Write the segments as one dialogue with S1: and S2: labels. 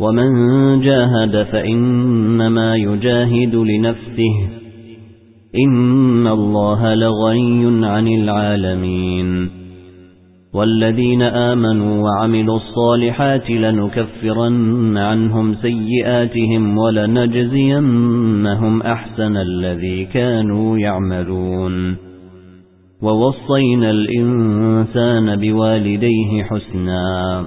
S1: ومن جاهد فإنما يجاهد لنفسه إن الله لغني عن العالمين والذين آمنوا وعملوا الصالحات لنكفرن عنهم سيئاتهم ولنجزينهم أحسن الذي كانوا يعملون ووصينا الإنسان بوالديه حسناً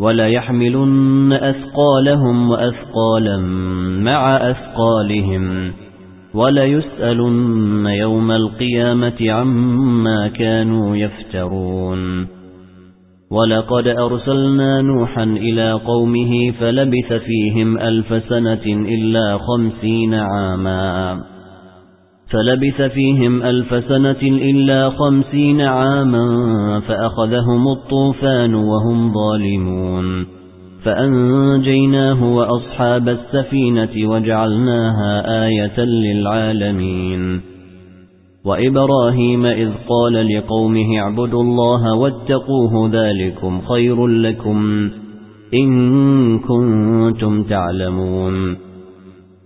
S1: ولا يحملن أثقالهم وأثقالا مع أثقالهم ولا يسألن يوم القيامة عما كانوا يفترون ولقد أرسلنا نوحا إلى قومه فلبث فيهم ألف سنة إلا خمسين عاماً فلبث فيهم ألف سنة إلا خمسين عاما فأخذهم الطوفان وهم ظالمون فأنجيناه وأصحاب السفينة وجعلناها آية للعالمين وإبراهيم إذ قال لقومه اعبدوا الله واتقوه ذلكم خير لكم إن كنتم تعلمون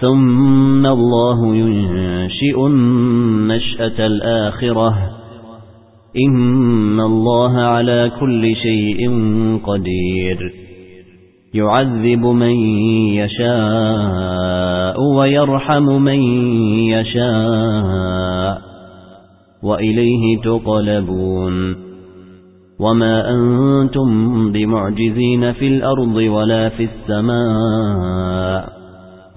S1: ثُمَّ اللَّهُ يُنشِئُ النَّشْأَةَ الْآخِرَةَ. إِنَّ اللَّهَ عَلَى كُلِّ شَيْءٍ قَدِيرٌ. يُعَذِّبُ مَن يَشَاءُ وَيَرْحَمُ مَن يَشَاءُ. وَإِلَيْهِ تُقْلَبُونَ. وَمَا أَنتُم بِمُعْجِزِينَ فِي الْأَرْضِ وَلَا فِي السَّمَاءِ.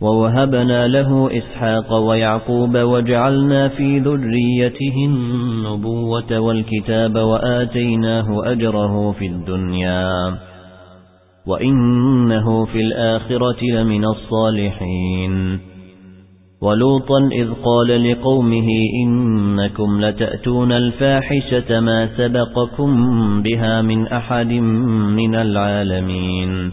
S1: ووهبنا له إسحاق ويعقوب وجعلنا في ذريته النبوة والكتاب وآتيناه أجره في الدنيا وإنه في الآخرة لمن الصالحين ولوطا إذ قال لقومه إنكم لتأتون الفاحشة ما سبقكم بها من أحد من العالمين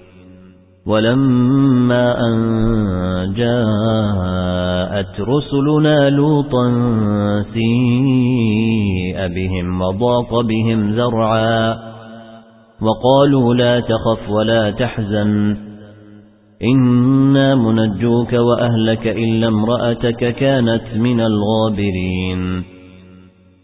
S1: ولما أن جاءت رسلنا لوطا سيء بهم وضاق بهم زرعا وقالوا لا تخف ولا تحزن إنا منجوك وأهلك إلا امرأتك كانت من الغابرين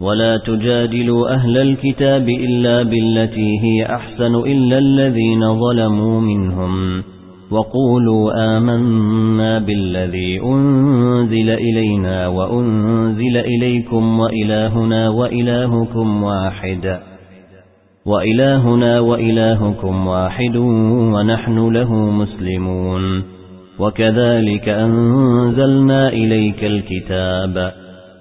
S1: ولا تجادلوا أهل الكتاب إلا بالتي هي أحسن إلا الذين ظلموا منهم وقولوا آمنا بالذي أنزل إلينا وأنزل إليكم وإلهنا وإلهكم واحد وإلهنا وإلهكم واحد ونحن له مسلمون وكذلك أنزلنا إليك الكتاب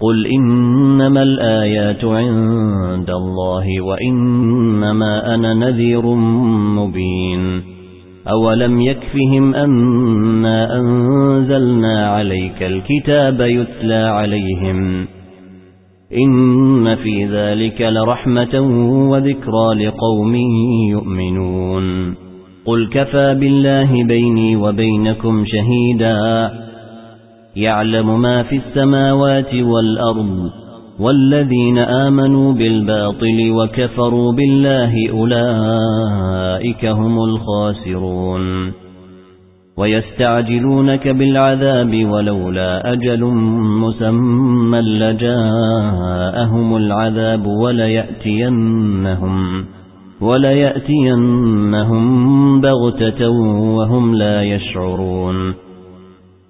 S1: قل إنما الآيات عند الله وإنما أنا نذير مبين أولم يكفهم أنا أنزلنا عليك الكتاب يتلى عليهم إن في ذلك لرحمة وذكرى لقوم يؤمنون قل كفى بالله بيني وبينكم شهيداً يعلم ما في السماوات والأرض والذين آمنوا بالباطل وكفروا بالله أولئك هم الخاسرون ويستعجلونك بالعذاب ولولا أجل مسمى لجاءهم العذاب وليأتينهم وليأتينهم بغتة وهم لا يشعرون